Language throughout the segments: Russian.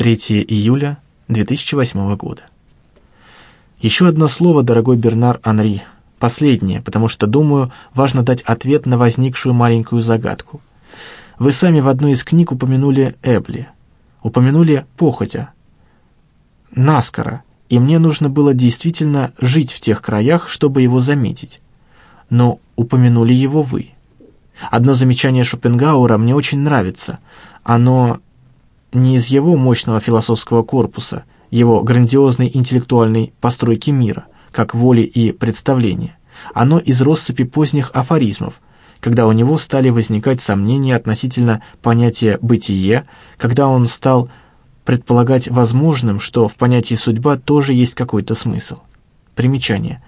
3 июля 2008 года. Еще одно слово, дорогой Бернар Анри, последнее, потому что, думаю, важно дать ответ на возникшую маленькую загадку. Вы сами в одной из книг упомянули Эбли, упомянули походя, наскоро, и мне нужно было действительно жить в тех краях, чтобы его заметить. Но упомянули его вы. Одно замечание Шопенгауэра мне очень нравится. Оно не из его мощного философского корпуса, его грандиозной интеллектуальной постройки мира, как воли и представления. Оно из россыпи поздних афоризмов, когда у него стали возникать сомнения относительно понятия «бытие», когда он стал предполагать возможным, что в понятии «судьба» тоже есть какой-то смысл. Примечание.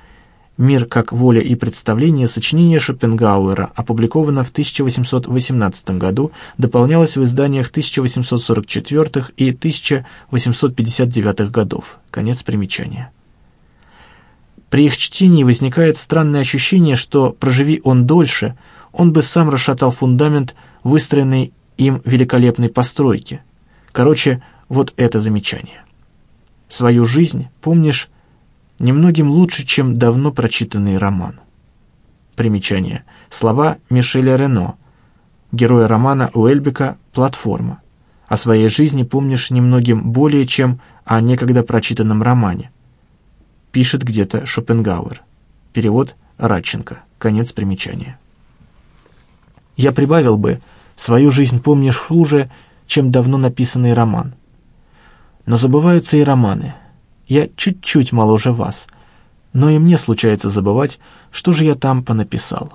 «Мир как воля и представление» сочинение Шопенгауэра, опубликовано в 1818 году, дополнялось в изданиях 1844 и 1859 годов. Конец примечания. При их чтении возникает странное ощущение, что, проживи он дольше, он бы сам расшатал фундамент выстроенной им великолепной постройки. Короче, вот это замечание. Свою жизнь помнишь немногим лучше, чем давно прочитанный роман. Примечание. Слова Мишеля Рено, героя романа Уэльбека «Платформа». О своей жизни помнишь немногим более, чем о некогда прочитанном романе. Пишет где-то Шопенгауэр. Перевод Радченко. Конец примечания. Я прибавил бы «свою жизнь помнишь хуже, чем давно написанный роман». Но забываются и романы – я чуть-чуть моложе вас, но и мне случается забывать, что же я там понаписал.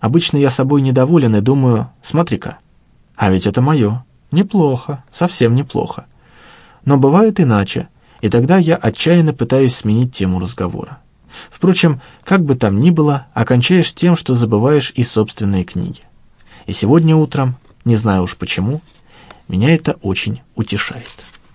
Обычно я собой недоволен и думаю, смотри-ка, а ведь это мое. Неплохо, совсем неплохо. Но бывает иначе, и тогда я отчаянно пытаюсь сменить тему разговора. Впрочем, как бы там ни было, окончаешь тем, что забываешь и собственные книги. И сегодня утром, не знаю уж почему, меня это очень утешает».